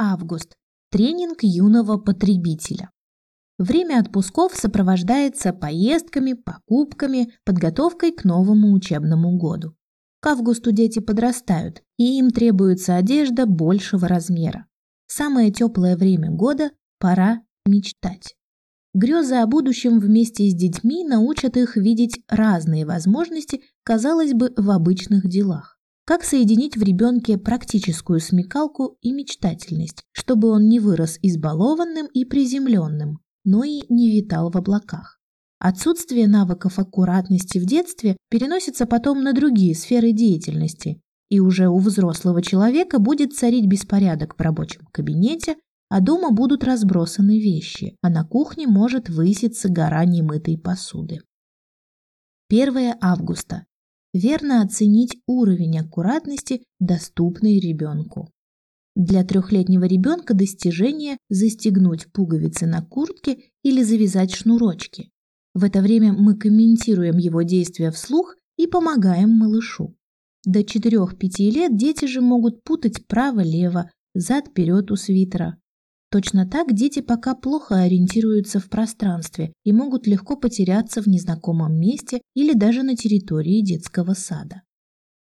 Август. Тренинг юного потребителя. Время отпусков сопровождается поездками, покупками, подготовкой к новому учебному году. К августу дети подрастают, и им требуется одежда большего размера. Самое теплое время года – пора мечтать. Грезы о будущем вместе с детьми научат их видеть разные возможности, казалось бы, в обычных делах. Как соединить в ребенке практическую смекалку и мечтательность, чтобы он не вырос избалованным и приземленным, но и не витал в облаках? Отсутствие навыков аккуратности в детстве переносится потом на другие сферы деятельности, и уже у взрослого человека будет царить беспорядок в рабочем кабинете, а дома будут разбросаны вещи, а на кухне может выситься гора немытой посуды. 1 августа. Верно оценить уровень аккуратности, доступный ребенку. Для трехлетнего ребенка достижение – застегнуть пуговицы на куртке или завязать шнурочки. В это время мы комментируем его действия вслух и помогаем малышу. До 4-5 лет дети же могут путать право-лево, зад-вперед у свитера. Точно так дети пока плохо ориентируются в пространстве и могут легко потеряться в незнакомом месте или даже на территории детского сада.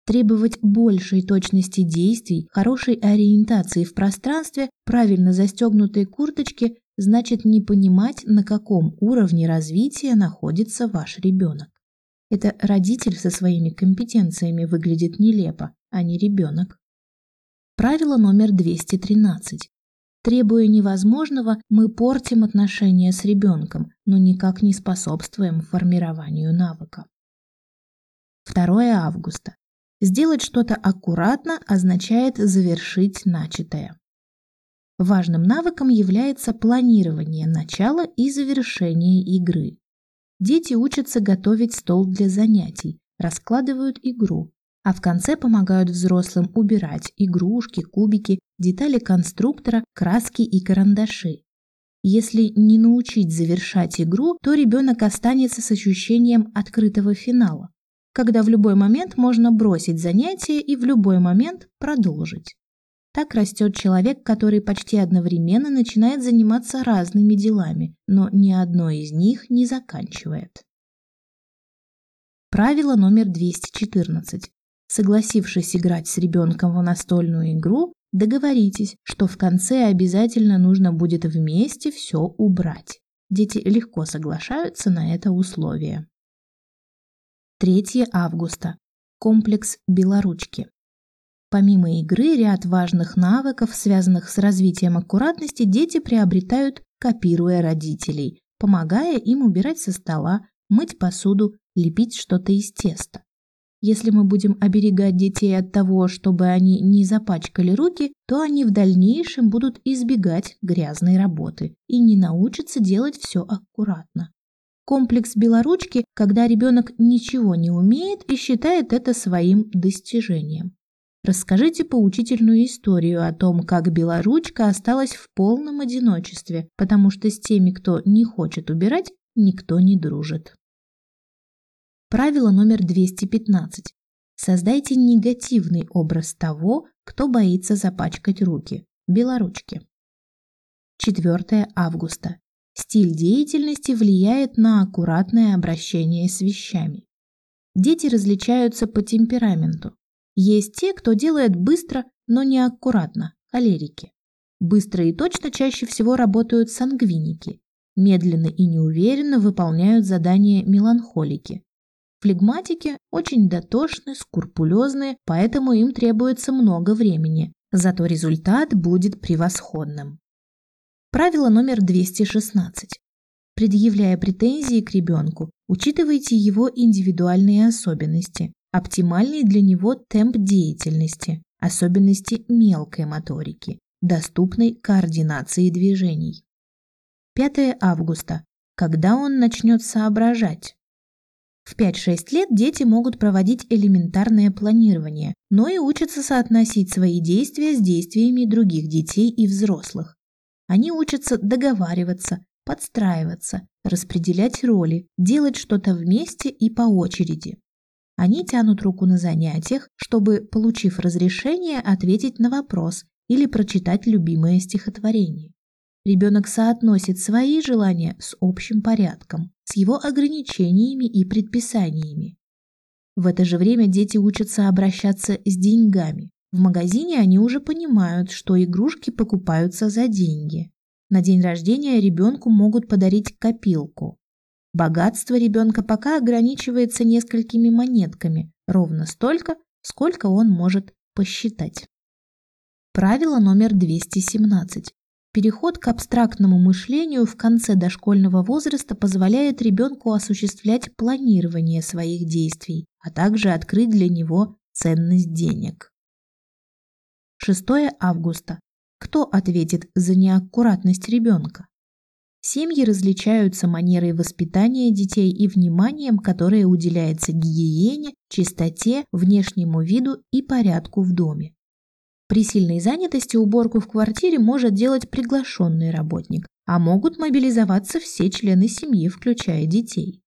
Требовать большей точности действий, хорошей ориентации в пространстве, правильно застегнутой курточки значит не понимать, на каком уровне развития находится ваш ребенок. Это родитель со своими компетенциями выглядит нелепо, а не ребенок. Правило номер 213. Требуя невозможного, мы портим отношения с ребенком, но никак не способствуем формированию навыка. 2 августа. Сделать что-то аккуратно означает завершить начатое. Важным навыком является планирование начала и завершения игры. Дети учатся готовить стол для занятий, раскладывают игру, а в конце помогают взрослым убирать игрушки, кубики, детали конструктора, краски и карандаши. Если не научить завершать игру, то ребенок останется с ощущением открытого финала, когда в любой момент можно бросить занятие и в любой момент продолжить. Так растет человек, который почти одновременно начинает заниматься разными делами, но ни одно из них не заканчивает. Правило номер 214. Согласившись играть с ребенком в настольную игру, договоритесь, что в конце обязательно нужно будет вместе все убрать. Дети легко соглашаются на это условие. 3 августа. Комплекс Белоручки. Помимо игры, ряд важных навыков, связанных с развитием аккуратности, дети приобретают, копируя родителей, помогая им убирать со стола, мыть посуду, лепить что-то из теста. Если мы будем оберегать детей от того, чтобы они не запачкали руки, то они в дальнейшем будут избегать грязной работы и не научатся делать все аккуратно. Комплекс белоручки, когда ребенок ничего не умеет и считает это своим достижением. Расскажите поучительную историю о том, как белоручка осталась в полном одиночестве, потому что с теми, кто не хочет убирать, никто не дружит. Правило номер 215. Создайте негативный образ того, кто боится запачкать руки. Белоручки. 4 августа. Стиль деятельности влияет на аккуратное обращение с вещами. Дети различаются по темпераменту. Есть те, кто делает быстро, но неаккуратно, холерики. Быстро и точно чаще всего работают сангвиники. Медленно и неуверенно выполняют задания меланхолики. Флегматики очень дотошны, скрупулезны, поэтому им требуется много времени, зато результат будет превосходным. Правило номер 216. Предъявляя претензии к ребенку, учитывайте его индивидуальные особенности, оптимальный для него темп деятельности, особенности мелкой моторики, доступной координации движений. 5 августа. Когда он начнет соображать? В 5-6 лет дети могут проводить элементарное планирование, но и учатся соотносить свои действия с действиями других детей и взрослых. Они учатся договариваться, подстраиваться, распределять роли, делать что-то вместе и по очереди. Они тянут руку на занятиях, чтобы, получив разрешение, ответить на вопрос или прочитать любимое стихотворение. Ребенок соотносит свои желания с общим порядком, с его ограничениями и предписаниями. В это же время дети учатся обращаться с деньгами. В магазине они уже понимают, что игрушки покупаются за деньги. На день рождения ребенку могут подарить копилку. Богатство ребенка пока ограничивается несколькими монетками, ровно столько, сколько он может посчитать. Правило номер 217. Переход к абстрактному мышлению в конце дошкольного возраста позволяет ребенку осуществлять планирование своих действий, а также открыть для него ценность денег. 6 августа. Кто ответит за неаккуратность ребенка? Семьи различаются манерой воспитания детей и вниманием, которое уделяется гигиене, чистоте, внешнему виду и порядку в доме. При сильной занятости уборку в квартире может делать приглашенный работник, а могут мобилизоваться все члены семьи, включая детей.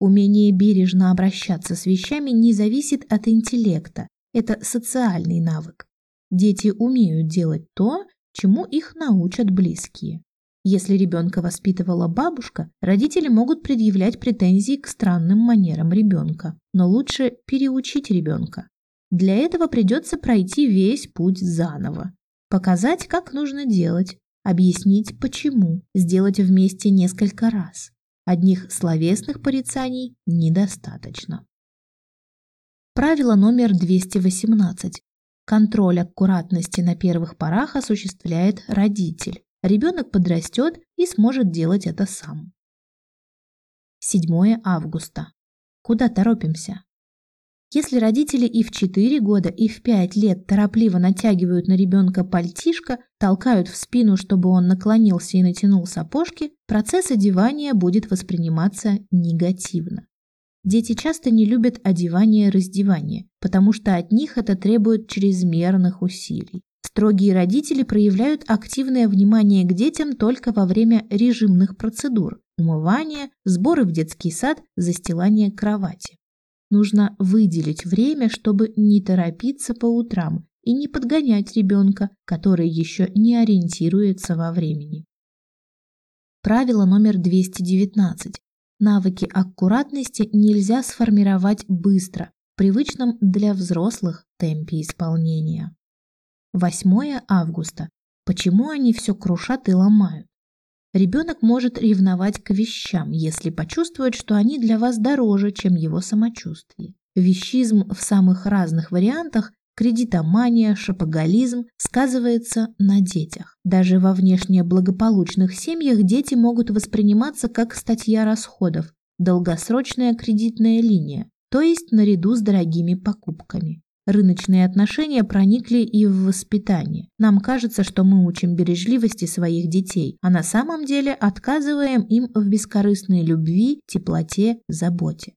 Умение бережно обращаться с вещами не зависит от интеллекта, это социальный навык. Дети умеют делать то, чему их научат близкие. Если ребенка воспитывала бабушка, родители могут предъявлять претензии к странным манерам ребенка, но лучше переучить ребенка. Для этого придется пройти весь путь заново. Показать, как нужно делать, объяснить почему, сделать вместе несколько раз. Одних словесных порицаний недостаточно. Правило номер 218. Контроль аккуратности на первых порах осуществляет родитель. Ребенок подрастет и сможет делать это сам. 7 августа. Куда торопимся? Если родители и в 4 года, и в 5 лет торопливо натягивают на ребенка пальтишко, толкают в спину, чтобы он наклонился и натянул сапожки, процесс одевания будет восприниматься негативно. Дети часто не любят одевание и раздевание, потому что от них это требует чрезмерных усилий. Строгие родители проявляют активное внимание к детям только во время режимных процедур – умывания, сборы в детский сад, застилания кровати. Нужно выделить время, чтобы не торопиться по утрам и не подгонять ребенка, который еще не ориентируется во времени. Правило номер 219. Навыки аккуратности нельзя сформировать быстро, в привычном для взрослых темпе исполнения. 8 августа. Почему они все крушат и ломают? Ребенок может ревновать к вещам, если почувствует, что они для вас дороже, чем его самочувствие. Вещизм в самых разных вариантах кредитомания, шопоголизм сказывается на детях. Даже во внешне благополучных семьях дети могут восприниматься как статья расходов, долгосрочная кредитная линия, то есть наряду с дорогими покупками. Рыночные отношения проникли и в воспитание. Нам кажется, что мы учим бережливости своих детей, а на самом деле отказываем им в бескорыстной любви, теплоте, заботе.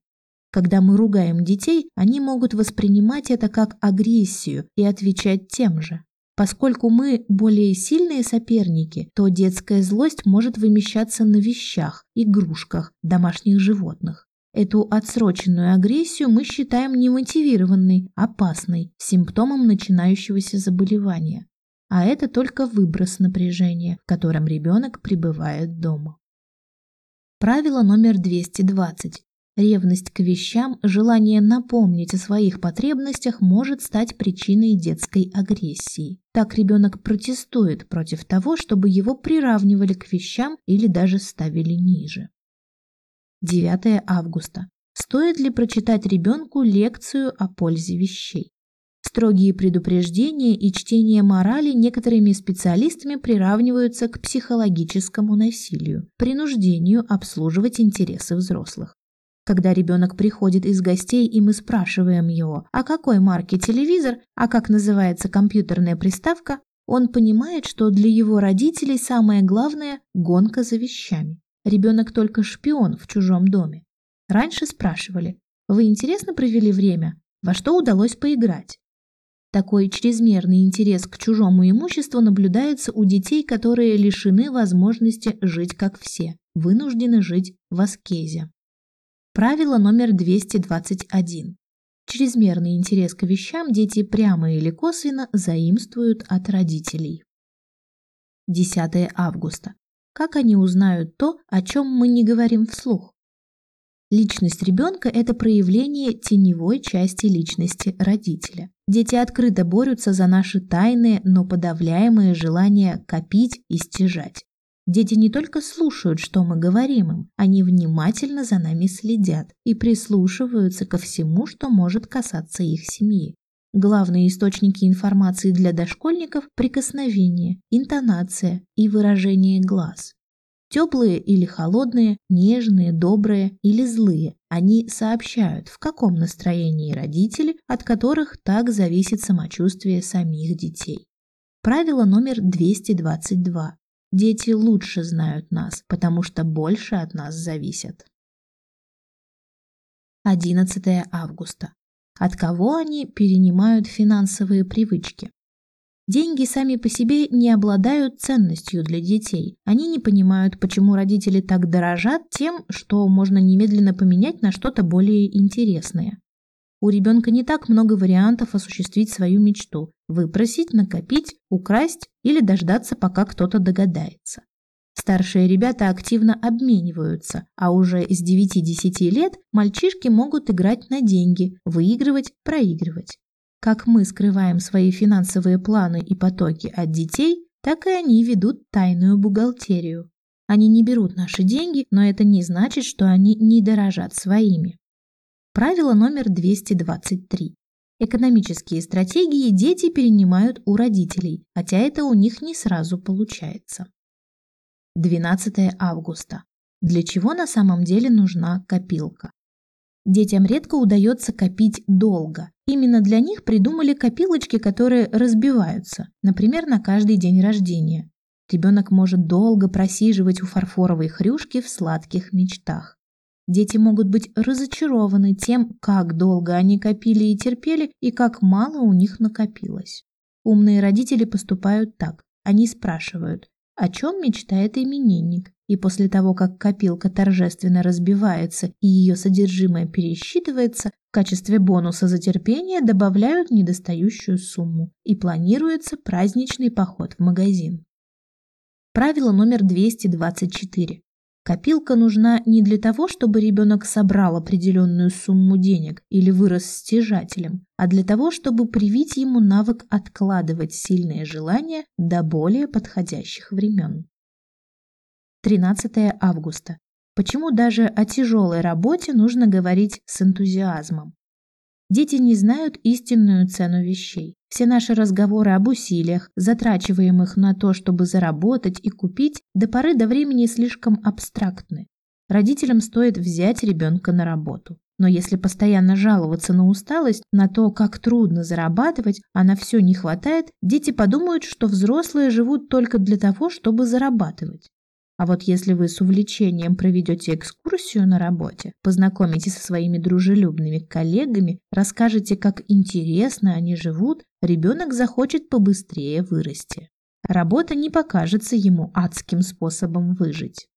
Когда мы ругаем детей, они могут воспринимать это как агрессию и отвечать тем же. Поскольку мы более сильные соперники, то детская злость может вымещаться на вещах, игрушках, домашних животных. Эту отсроченную агрессию мы считаем немотивированной, опасной, симптомом начинающегося заболевания. А это только выброс напряжения, в котором ребенок пребывает дома. Правило номер 220. Ревность к вещам, желание напомнить о своих потребностях может стать причиной детской агрессии. Так ребенок протестует против того, чтобы его приравнивали к вещам или даже ставили ниже. 9 августа. Стоит ли прочитать ребенку лекцию о пользе вещей? Строгие предупреждения и чтение морали некоторыми специалистами приравниваются к психологическому насилию, принуждению обслуживать интересы взрослых. Когда ребенок приходит из гостей, и мы спрашиваем его, а какой марки телевизор, а как называется компьютерная приставка, он понимает, что для его родителей самое главное – гонка за вещами. Ребенок только шпион в чужом доме. Раньше спрашивали, вы интересно провели время? Во что удалось поиграть? Такой чрезмерный интерес к чужому имуществу наблюдается у детей, которые лишены возможности жить как все, вынуждены жить в аскезе. Правило номер 221. Чрезмерный интерес к вещам дети прямо или косвенно заимствуют от родителей. 10 августа. Как они узнают то, о чем мы не говорим вслух? Личность ребенка – это проявление теневой части личности родителя. Дети открыто борются за наши тайные, но подавляемые желания копить и стяжать. Дети не только слушают, что мы говорим им, они внимательно за нами следят и прислушиваются ко всему, что может касаться их семьи. Главные источники информации для дошкольников – прикосновение, интонация и выражение глаз. Теплые или холодные, нежные, добрые или злые. Они сообщают, в каком настроении родители, от которых так зависит самочувствие самих детей. Правило номер 222. Дети лучше знают нас, потому что больше от нас зависят. 11 августа. От кого они перенимают финансовые привычки? Деньги сами по себе не обладают ценностью для детей. Они не понимают, почему родители так дорожат тем, что можно немедленно поменять на что-то более интересное. У ребенка не так много вариантов осуществить свою мечту – выпросить, накопить, украсть или дождаться, пока кто-то догадается. Старшие ребята активно обмениваются, а уже с 9-10 лет мальчишки могут играть на деньги, выигрывать, проигрывать. Как мы скрываем свои финансовые планы и потоки от детей, так и они ведут тайную бухгалтерию. Они не берут наши деньги, но это не значит, что они не дорожат своими. Правило номер 223. Экономические стратегии дети перенимают у родителей, хотя это у них не сразу получается. 12 августа. Для чего на самом деле нужна копилка? Детям редко удается копить долго. Именно для них придумали копилочки, которые разбиваются, например, на каждый день рождения. Ребенок может долго просиживать у фарфоровой хрюшки в сладких мечтах. Дети могут быть разочарованы тем, как долго они копили и терпели, и как мало у них накопилось. Умные родители поступают так. Они спрашивают, о чем мечтает именинник, и после того, как копилка торжественно разбивается и ее содержимое пересчитывается, в качестве бонуса за терпение добавляют недостающую сумму, и планируется праздничный поход в магазин. Правило номер 224. Копилка нужна не для того, чтобы ребенок собрал определенную сумму денег или вырос стяжателем, а для того, чтобы привить ему навык откладывать сильные желания до более подходящих времен. 13 августа. Почему даже о тяжелой работе нужно говорить с энтузиазмом? Дети не знают истинную цену вещей. Все наши разговоры об усилиях, затрачиваемых на то, чтобы заработать и купить, до поры до времени слишком абстрактны. Родителям стоит взять ребенка на работу. Но если постоянно жаловаться на усталость, на то, как трудно зарабатывать, а на все не хватает, дети подумают, что взрослые живут только для того, чтобы зарабатывать. А вот если вы с увлечением проведете экскурсию на работе, познакомитесь со своими дружелюбными коллегами, расскажете, как интересно они живут, ребенок захочет побыстрее вырасти. Работа не покажется ему адским способом выжить.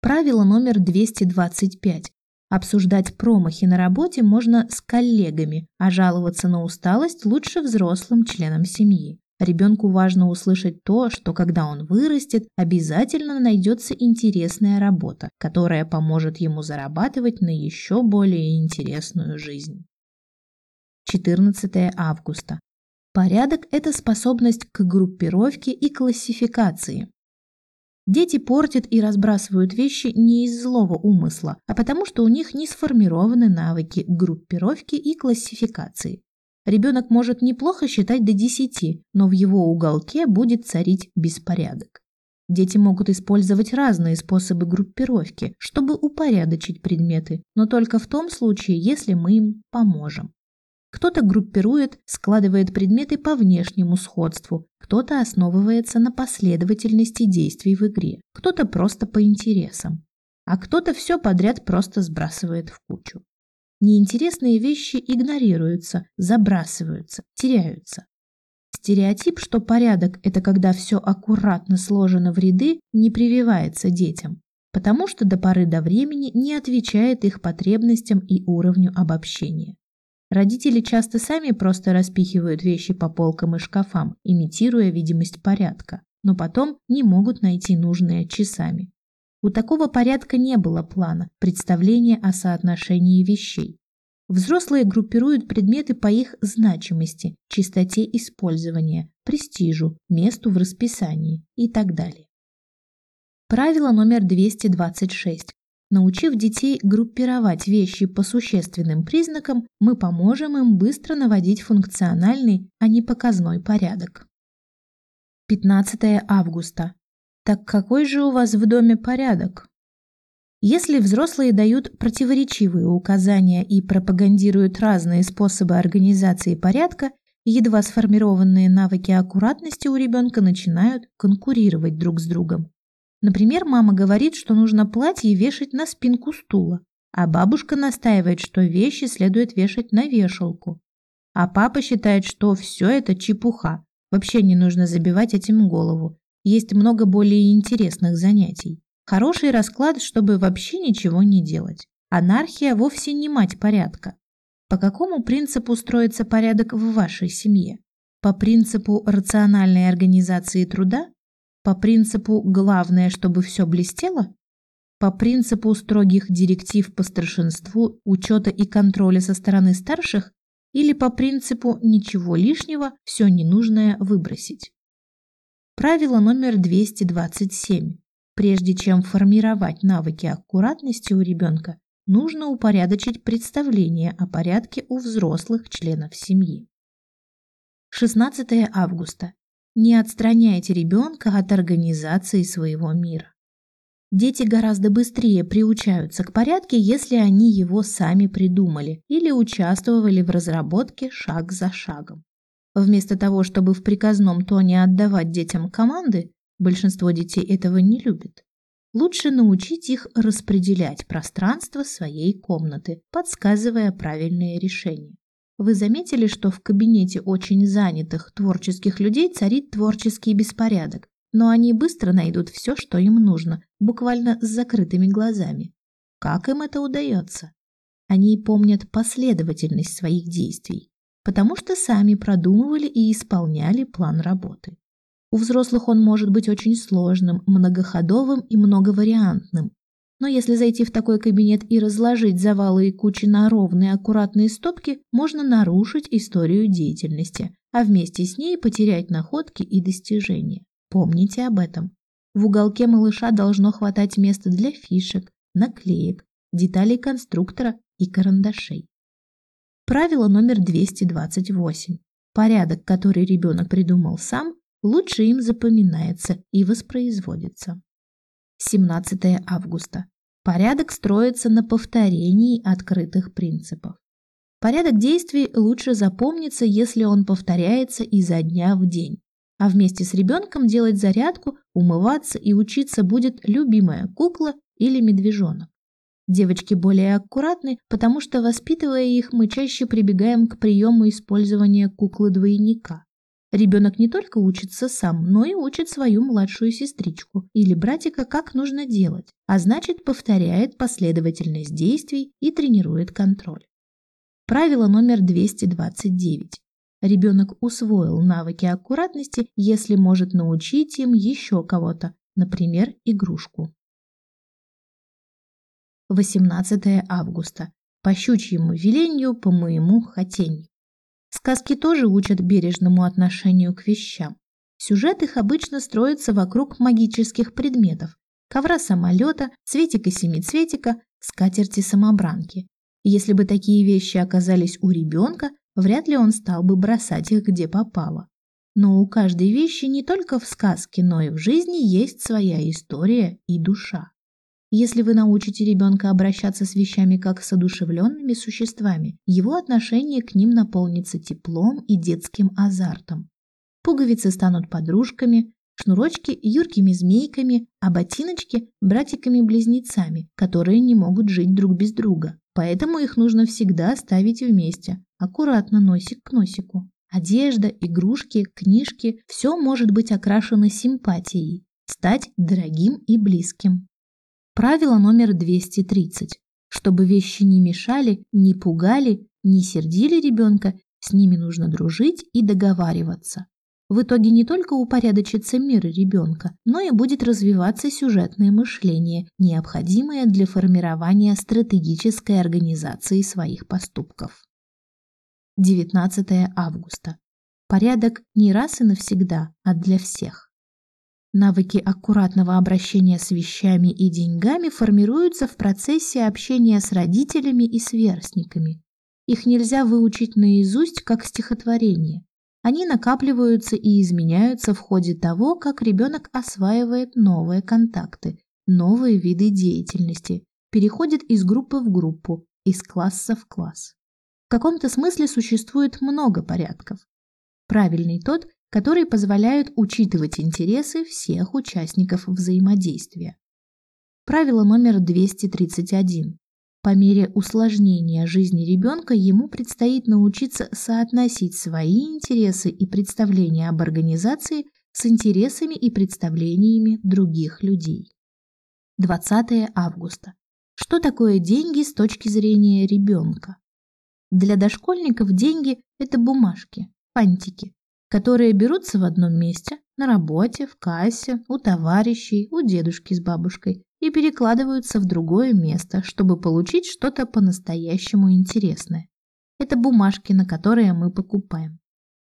Правило номер 225. Обсуждать промахи на работе можно с коллегами, а жаловаться на усталость лучше взрослым членам семьи. Ребенку важно услышать то, что когда он вырастет, обязательно найдется интересная работа, которая поможет ему зарабатывать на еще более интересную жизнь. 14 августа. Порядок – это способность к группировке и классификации. Дети портят и разбрасывают вещи не из злого умысла, а потому что у них не сформированы навыки группировки и классификации. Ребенок может неплохо считать до 10, но в его уголке будет царить беспорядок. Дети могут использовать разные способы группировки, чтобы упорядочить предметы, но только в том случае, если мы им поможем. Кто-то группирует, складывает предметы по внешнему сходству, кто-то основывается на последовательности действий в игре, кто-то просто по интересам, а кто-то все подряд просто сбрасывает в кучу. Неинтересные вещи игнорируются, забрасываются, теряются. Стереотип, что порядок – это когда все аккуратно сложено в ряды, не прививается детям, потому что до поры до времени не отвечает их потребностям и уровню обобщения. Родители часто сами просто распихивают вещи по полкам и шкафам, имитируя видимость порядка, но потом не могут найти нужное часами. У такого порядка не было плана, представления о соотношении вещей. Взрослые группируют предметы по их значимости, чистоте использования, престижу, месту в расписании и так далее. Правило номер 226. Научив детей группировать вещи по существенным признакам, мы поможем им быстро наводить функциональный, а не показной порядок. 15 августа. Так какой же у вас в доме порядок? Если взрослые дают противоречивые указания и пропагандируют разные способы организации порядка, едва сформированные навыки аккуратности у ребенка начинают конкурировать друг с другом. Например, мама говорит, что нужно платье вешать на спинку стула, а бабушка настаивает, что вещи следует вешать на вешалку. А папа считает, что все это чепуха, вообще не нужно забивать этим голову. Есть много более интересных занятий. Хороший расклад, чтобы вообще ничего не делать. Анархия вовсе не мать порядка. По какому принципу строится порядок в вашей семье? По принципу рациональной организации труда по принципу «главное, чтобы все блестело»? По принципу строгих директив по старшинству, учета и контроля со стороны старших? Или по принципу «ничего лишнего, все ненужное выбросить»? Правило номер 227. Прежде чем формировать навыки аккуратности у ребенка, нужно упорядочить представление о порядке у взрослых членов семьи. 16 августа. Не отстраняйте ребенка от организации своего мира. Дети гораздо быстрее приучаются к порядке, если они его сами придумали или участвовали в разработке шаг за шагом. Вместо того, чтобы в приказном тоне отдавать детям команды, большинство детей этого не любит, лучше научить их распределять пространство своей комнаты, подсказывая правильные решения. Вы заметили, что в кабинете очень занятых творческих людей царит творческий беспорядок, но они быстро найдут все, что им нужно, буквально с закрытыми глазами. Как им это удается? Они помнят последовательность своих действий, потому что сами продумывали и исполняли план работы. У взрослых он может быть очень сложным, многоходовым и многовариантным, но если зайти в такой кабинет и разложить завалы и кучи на ровные аккуратные стопки, можно нарушить историю деятельности, а вместе с ней потерять находки и достижения. Помните об этом. В уголке малыша должно хватать места для фишек, наклеек, деталей конструктора и карандашей. Правило номер 228. Порядок, который ребенок придумал сам, лучше им запоминается и воспроизводится. 17 августа. Порядок строится на повторении открытых принципов. Порядок действий лучше запомнится, если он повторяется изо дня в день. А вместе с ребенком делать зарядку, умываться и учиться будет любимая кукла или медвежонок. Девочки более аккуратны, потому что, воспитывая их, мы чаще прибегаем к приему использования куклы-двойника. Ребенок не только учится сам, но и учит свою младшую сестричку или братика, как нужно делать, а значит повторяет последовательность действий и тренирует контроль. Правило номер 229. Ребенок усвоил навыки аккуратности, если может научить им еще кого-то, например, игрушку. 18 августа. По щучьему велению, по моему хотению. Сказки тоже учат бережному отношению к вещам. Сюжет их обычно строится вокруг магических предметов – ковра-самолета, цветика-семицветика, скатерти-самобранки. Если бы такие вещи оказались у ребенка, вряд ли он стал бы бросать их где попало. Но у каждой вещи не только в сказке, но и в жизни есть своя история и душа. Если вы научите ребенка обращаться с вещами как с одушевленными существами, его отношение к ним наполнится теплом и детским азартом. Пуговицы станут подружками, шнурочки – юркими змейками, а ботиночки – братиками-близнецами, которые не могут жить друг без друга. Поэтому их нужно всегда ставить вместе, аккуратно носик к носику. Одежда, игрушки, книжки – все может быть окрашено симпатией, стать дорогим и близким. Правило номер 230. Чтобы вещи не мешали, не пугали, не сердили ребенка, с ними нужно дружить и договариваться. В итоге не только упорядочится мир ребенка, но и будет развиваться сюжетное мышление, необходимое для формирования стратегической организации своих поступков. 19 августа. Порядок не раз и навсегда, а для всех. Навыки аккуратного обращения с вещами и деньгами формируются в процессе общения с родителями и сверстниками. Их нельзя выучить наизусть как стихотворение. Они накапливаются и изменяются в ходе того, как ребенок осваивает новые контакты, новые виды деятельности, переходит из группы в группу, из класса в класс. В каком-то смысле существует много порядков. Правильный тот, который позволяет учитывать интересы всех участников взаимодействия. Правило номер 231. По мере усложнения жизни ребенка ему предстоит научиться соотносить свои интересы и представления об организации с интересами и представлениями других людей. 20 августа. Что такое деньги с точки зрения ребенка? Для дошкольников деньги – это бумажки, фантики, которые берутся в одном месте, на работе, в кассе, у товарищей, у дедушки с бабушкой и перекладываются в другое место, чтобы получить что-то по-настоящему интересное. Это бумажки, на которые мы покупаем.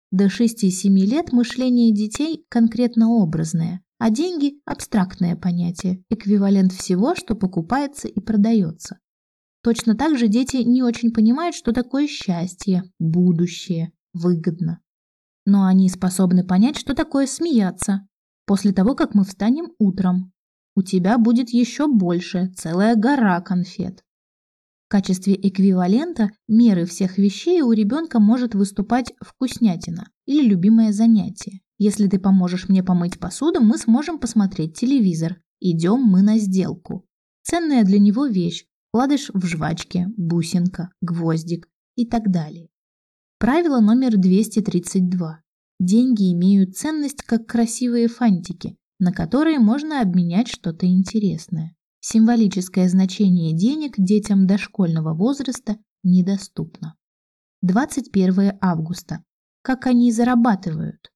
До 6-7 лет мышление детей конкретно образное, а деньги – абстрактное понятие, эквивалент всего, что покупается и продается. Точно так же дети не очень понимают, что такое счастье, будущее, выгодно. Но они способны понять, что такое смеяться. После того, как мы встанем утром, у тебя будет еще больше, целая гора конфет. В качестве эквивалента меры всех вещей у ребенка может выступать вкуснятина или любимое занятие. Если ты поможешь мне помыть посуду, мы сможем посмотреть телевизор. Идем мы на сделку. Ценная для него вещь. Вкладыш в жвачке, бусинка, гвоздик и так далее. Правило номер 232. Деньги имеют ценность как красивые фантики, на которые можно обменять что-то интересное. Символическое значение денег детям дошкольного возраста недоступно. 21 августа. Как они зарабатывают?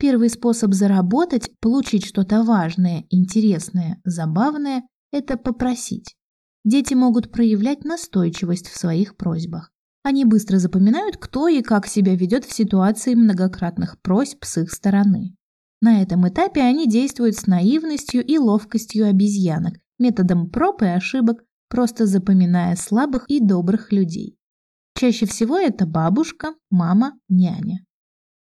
Первый способ заработать, получить что-то важное, интересное, забавное – это попросить. Дети могут проявлять настойчивость в своих просьбах. Они быстро запоминают, кто и как себя ведет в ситуации многократных просьб с их стороны. На этом этапе они действуют с наивностью и ловкостью обезьянок, методом проб и ошибок, просто запоминая слабых и добрых людей. Чаще всего это бабушка, мама, няня.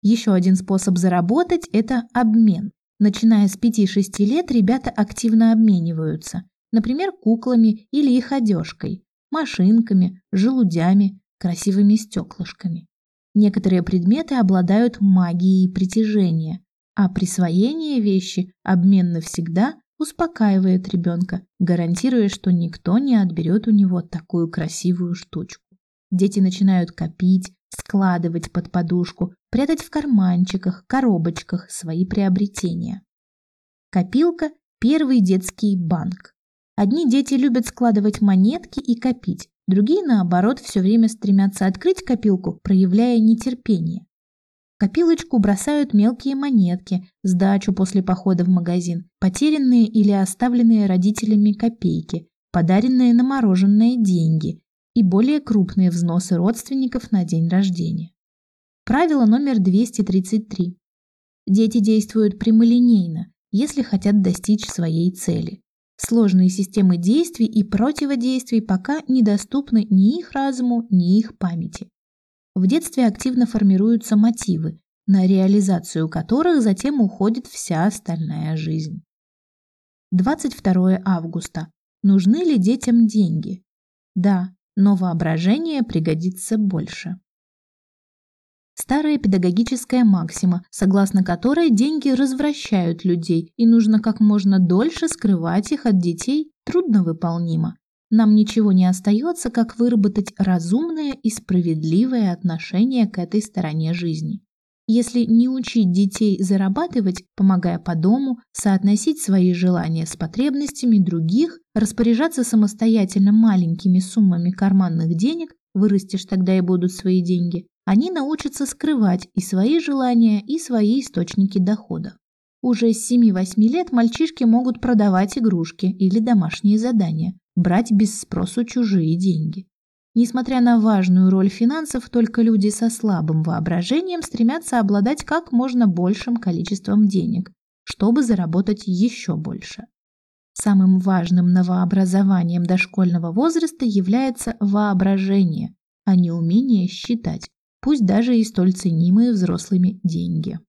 Еще один способ заработать – это обмен. Начиная с 5-6 лет ребята активно обмениваются, например, куклами или их одежкой, машинками, желудями, красивыми стеклышками. Некоторые предметы обладают магией притяжения, а присвоение вещи, обмен навсегда, успокаивает ребенка, гарантируя, что никто не отберет у него такую красивую штучку. Дети начинают копить, складывать под подушку, прятать в карманчиках, коробочках свои приобретения. Копилка – первый детский банк. Одни дети любят складывать монетки и копить, другие, наоборот, все время стремятся открыть копилку, проявляя нетерпение копилочку бросают мелкие монетки, сдачу после похода в магазин, потерянные или оставленные родителями копейки, подаренные на мороженое деньги и более крупные взносы родственников на день рождения. Правило номер 233. Дети действуют прямолинейно, если хотят достичь своей цели. Сложные системы действий и противодействий пока недоступны ни их разуму, ни их памяти. В детстве активно формируются мотивы, на реализацию которых затем уходит вся остальная жизнь. 22 августа. Нужны ли детям деньги? Да, но воображение пригодится больше. Старая педагогическая максима, согласно которой деньги развращают людей и нужно как можно дольше скрывать их от детей, трудно выполнима. Нам ничего не остается, как выработать разумное и справедливое отношение к этой стороне жизни. Если не учить детей зарабатывать, помогая по дому, соотносить свои желания с потребностями других, распоряжаться самостоятельно маленькими суммами карманных денег, вырастешь тогда и будут свои деньги, они научатся скрывать и свои желания, и свои источники дохода. Уже с 7-8 лет мальчишки могут продавать игрушки или домашние задания, брать без спросу чужие деньги. Несмотря на важную роль финансов, только люди со слабым воображением стремятся обладать как можно большим количеством денег, чтобы заработать еще больше. Самым важным новообразованием дошкольного возраста является воображение, а не умение считать, пусть даже и столь ценимые взрослыми деньги.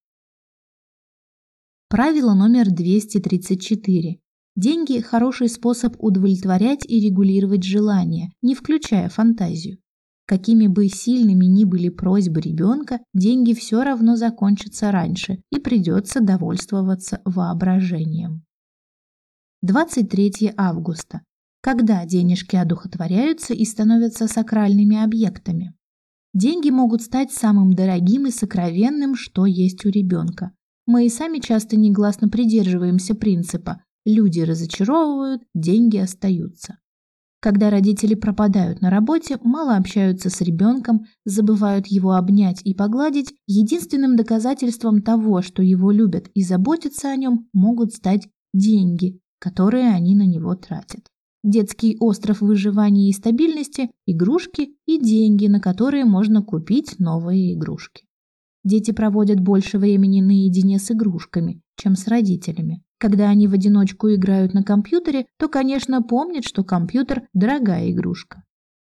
Правило номер 234. Деньги – хороший способ удовлетворять и регулировать желания, не включая фантазию. Какими бы сильными ни были просьбы ребенка, деньги все равно закончатся раньше и придется довольствоваться воображением. 23 августа. Когда денежки одухотворяются и становятся сакральными объектами. Деньги могут стать самым дорогим и сокровенным, что есть у ребенка. Мы и сами часто негласно придерживаемся принципа Люди разочаровывают, деньги остаются. Когда родители пропадают на работе, мало общаются с ребенком, забывают его обнять и погладить, единственным доказательством того, что его любят и заботятся о нем, могут стать деньги, которые они на него тратят. Детский остров выживания и стабильности – игрушки и деньги, на которые можно купить новые игрушки. Дети проводят больше времени наедине с игрушками, чем с родителями. Когда они в одиночку играют на компьютере, то, конечно, помнят, что компьютер – дорогая игрушка.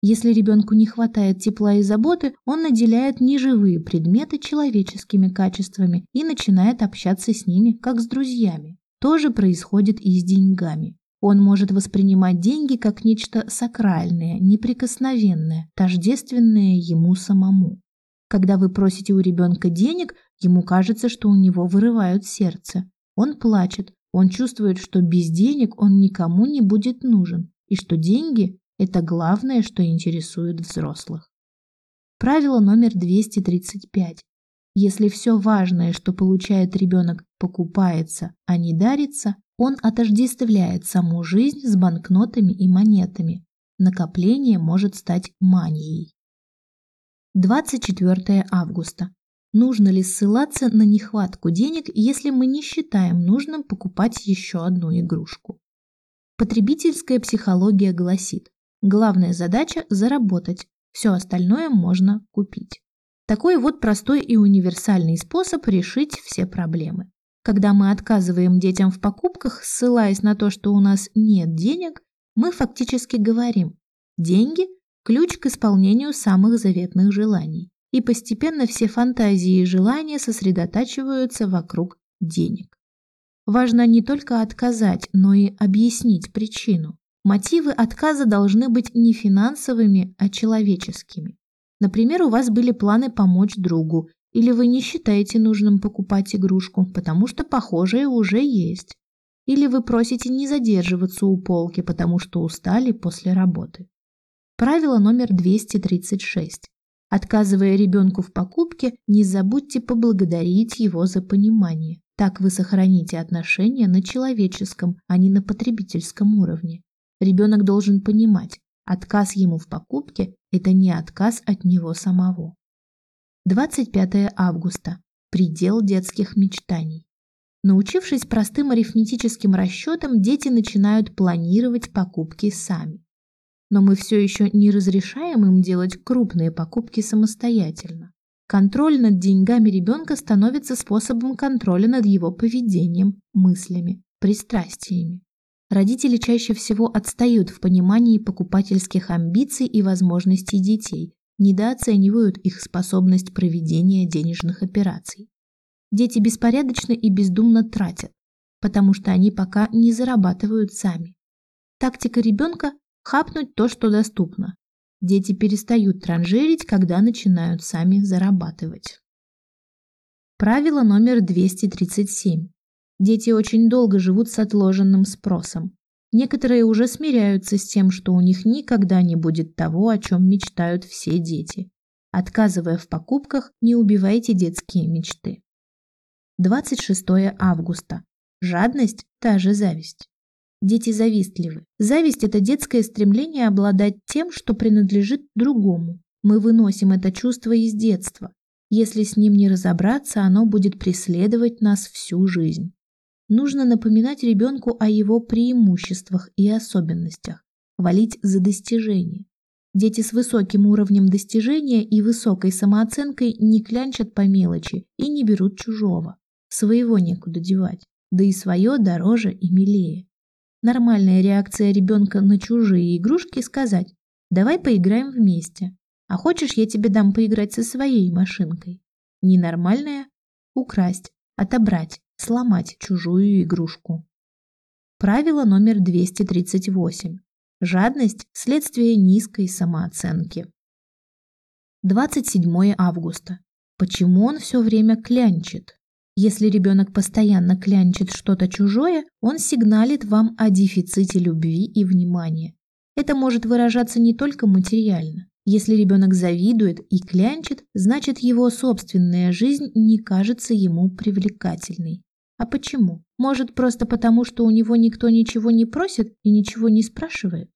Если ребенку не хватает тепла и заботы, он наделяет неживые предметы человеческими качествами и начинает общаться с ними, как с друзьями. То же происходит и с деньгами. Он может воспринимать деньги как нечто сакральное, неприкосновенное, тождественное ему самому. Когда вы просите у ребенка денег, ему кажется, что у него вырывают сердце. Он плачет, он чувствует, что без денег он никому не будет нужен, и что деньги – это главное, что интересует взрослых. Правило номер 235. Если все важное, что получает ребенок, покупается, а не дарится, он отождествляет саму жизнь с банкнотами и монетами. Накопление может стать манией. 24 августа. Нужно ли ссылаться на нехватку денег, если мы не считаем нужным покупать еще одну игрушку? Потребительская психология гласит, главная задача – заработать, все остальное можно купить. Такой вот простой и универсальный способ решить все проблемы. Когда мы отказываем детям в покупках, ссылаясь на то, что у нас нет денег, мы фактически говорим «деньги – ключ к исполнению самых заветных желаний» и постепенно все фантазии и желания сосредотачиваются вокруг денег. Важно не только отказать, но и объяснить причину. Мотивы отказа должны быть не финансовыми, а человеческими. Например, у вас были планы помочь другу, или вы не считаете нужным покупать игрушку, потому что похожие уже есть. Или вы просите не задерживаться у полки, потому что устали после работы. Правило номер 236. Отказывая ребенку в покупке, не забудьте поблагодарить его за понимание. Так вы сохраните отношения на человеческом, а не на потребительском уровне. Ребенок должен понимать, отказ ему в покупке – это не отказ от него самого. 25 августа. Предел детских мечтаний. Научившись простым арифметическим расчетам, дети начинают планировать покупки сами но мы все еще не разрешаем им делать крупные покупки самостоятельно. Контроль над деньгами ребенка становится способом контроля над его поведением, мыслями, пристрастиями. Родители чаще всего отстают в понимании покупательских амбиций и возможностей детей, недооценивают их способность проведения денежных операций. Дети беспорядочно и бездумно тратят, потому что они пока не зарабатывают сами. Тактика ребенка хапнуть то, что доступно. Дети перестают транжирить, когда начинают сами зарабатывать. Правило номер 237. Дети очень долго живут с отложенным спросом. Некоторые уже смиряются с тем, что у них никогда не будет того, о чем мечтают все дети. Отказывая в покупках, не убивайте детские мечты. 26 августа. Жадность – та же зависть. Дети завистливы. Зависть – это детское стремление обладать тем, что принадлежит другому. Мы выносим это чувство из детства. Если с ним не разобраться, оно будет преследовать нас всю жизнь. Нужно напоминать ребенку о его преимуществах и особенностях, хвалить за достижения. Дети с высоким уровнем достижения и высокой самооценкой не клянчат по мелочи и не берут чужого. Своего некуда девать, да и свое дороже и милее. Нормальная реакция ребенка на чужие игрушки сказать «давай поиграем вместе», а хочешь я тебе дам поиграть со своей машинкой. Ненормальная – украсть, отобрать, сломать чужую игрушку. Правило номер 238. Жадность – следствие низкой самооценки. 27 августа. Почему он все время клянчит? Если ребенок постоянно клянчит что-то чужое, он сигналит вам о дефиците любви и внимания. Это может выражаться не только материально. Если ребенок завидует и клянчит, значит его собственная жизнь не кажется ему привлекательной. А почему? Может, просто потому, что у него никто ничего не просит и ничего не спрашивает?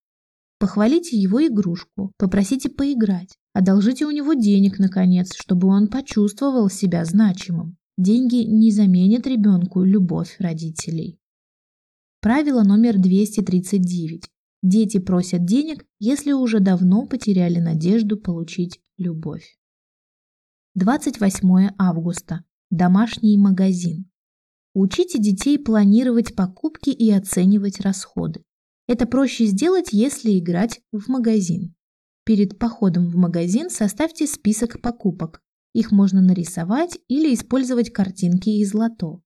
Похвалите его игрушку, попросите поиграть, одолжите у него денег, наконец, чтобы он почувствовал себя значимым. Деньги не заменят ребенку любовь родителей. Правило номер 239. Дети просят денег, если уже давно потеряли надежду получить любовь. 28 августа. Домашний магазин. Учите детей планировать покупки и оценивать расходы. Это проще сделать, если играть в магазин. Перед походом в магазин составьте список покупок. Их можно нарисовать или использовать картинки из лото.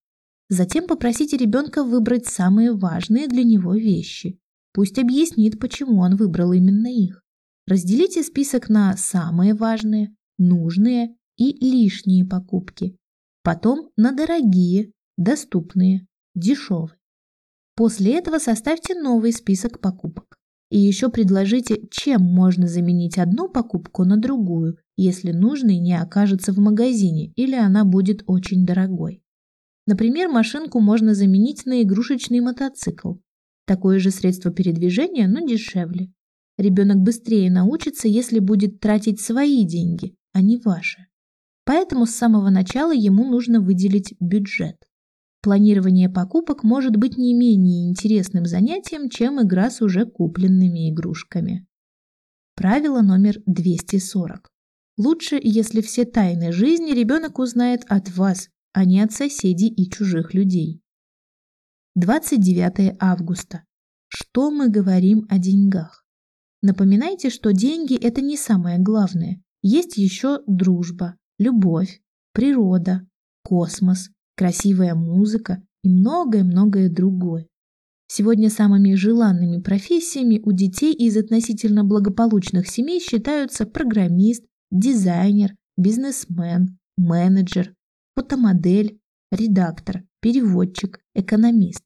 Затем попросите ребенка выбрать самые важные для него вещи. Пусть объяснит, почему он выбрал именно их. Разделите список на самые важные, нужные и лишние покупки. Потом на дорогие, доступные, дешевые. После этого составьте новый список покупок. И еще предложите, чем можно заменить одну покупку на другую, если нужный не окажется в магазине или она будет очень дорогой. Например, машинку можно заменить на игрушечный мотоцикл. Такое же средство передвижения, но дешевле. Ребенок быстрее научится, если будет тратить свои деньги, а не ваши. Поэтому с самого начала ему нужно выделить бюджет. Планирование покупок может быть не менее интересным занятием, чем игра с уже купленными игрушками. Правило номер 240. Лучше, если все тайны жизни ребенок узнает от вас, а не от соседей и чужих людей. 29 августа. Что мы говорим о деньгах? Напоминайте, что деньги – это не самое главное. Есть еще дружба, любовь, природа, космос, красивая музыка и многое-многое другое. Сегодня самыми желанными профессиями у детей из относительно благополучных семей считаются программист, дизайнер, бизнесмен, менеджер, фотомодель, редактор, переводчик, экономист.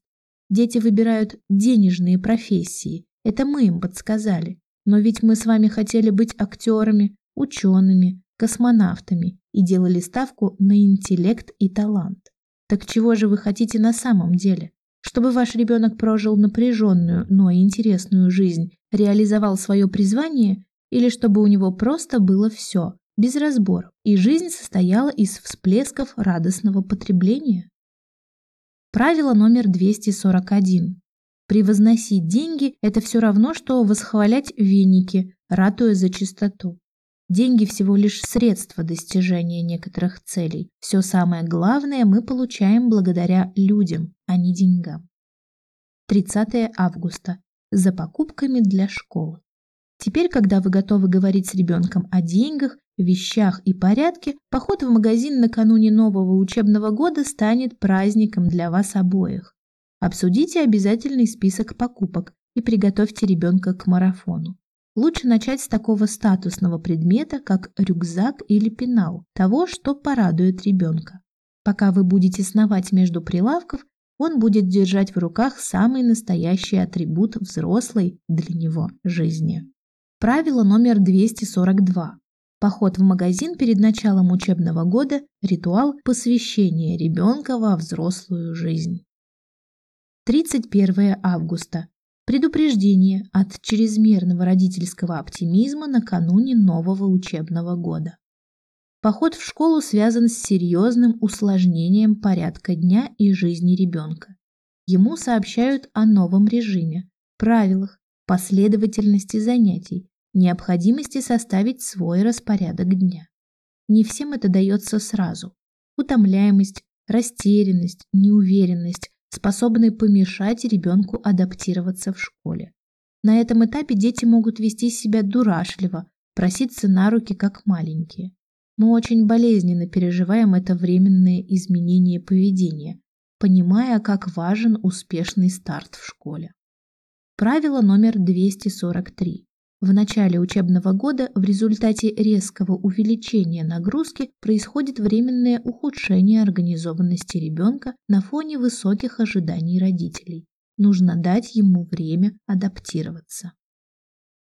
Дети выбирают денежные профессии. Это мы им подсказали. Но ведь мы с вами хотели быть актерами, учеными, космонавтами и делали ставку на интеллект и талант. Так чего же вы хотите на самом деле? Чтобы ваш ребенок прожил напряженную, но интересную жизнь, реализовал свое призвание, или чтобы у него просто было все, без разборов, и жизнь состояла из всплесков радостного потребления? Правило номер 241. Превозносить деньги – это все равно, что восхвалять веники, ратуя за чистоту. Деньги всего лишь средство достижения некоторых целей. Все самое главное мы получаем благодаря людям, а не деньгам. 30 августа. За покупками для школы. Теперь, когда вы готовы говорить с ребенком о деньгах, вещах и порядке, поход в магазин накануне нового учебного года станет праздником для вас обоих. Обсудите обязательный список покупок и приготовьте ребенка к марафону. Лучше начать с такого статусного предмета, как рюкзак или пенал, того, что порадует ребенка. Пока вы будете сновать между прилавков, он будет держать в руках самый настоящий атрибут взрослой для него жизни. Правило номер 242. Поход в магазин перед началом учебного года – ритуал посвящения ребенка во взрослую жизнь. 31 августа. Предупреждение от чрезмерного родительского оптимизма накануне нового учебного года. Поход в школу связан с серьезным усложнением порядка дня и жизни ребенка. Ему сообщают о новом режиме, правилах, последовательности занятий, необходимости составить свой распорядок дня. Не всем это дается сразу. Утомляемость, растерянность, неуверенность способны помешать ребенку адаптироваться в школе. На этом этапе дети могут вести себя дурашливо, проситься на руки как маленькие. Мы очень болезненно переживаем это временное изменение поведения, понимая, как важен успешный старт в школе. Правило номер 243. В начале учебного года в результате резкого увеличения нагрузки происходит временное ухудшение организованности ребенка на фоне высоких ожиданий родителей. Нужно дать ему время адаптироваться.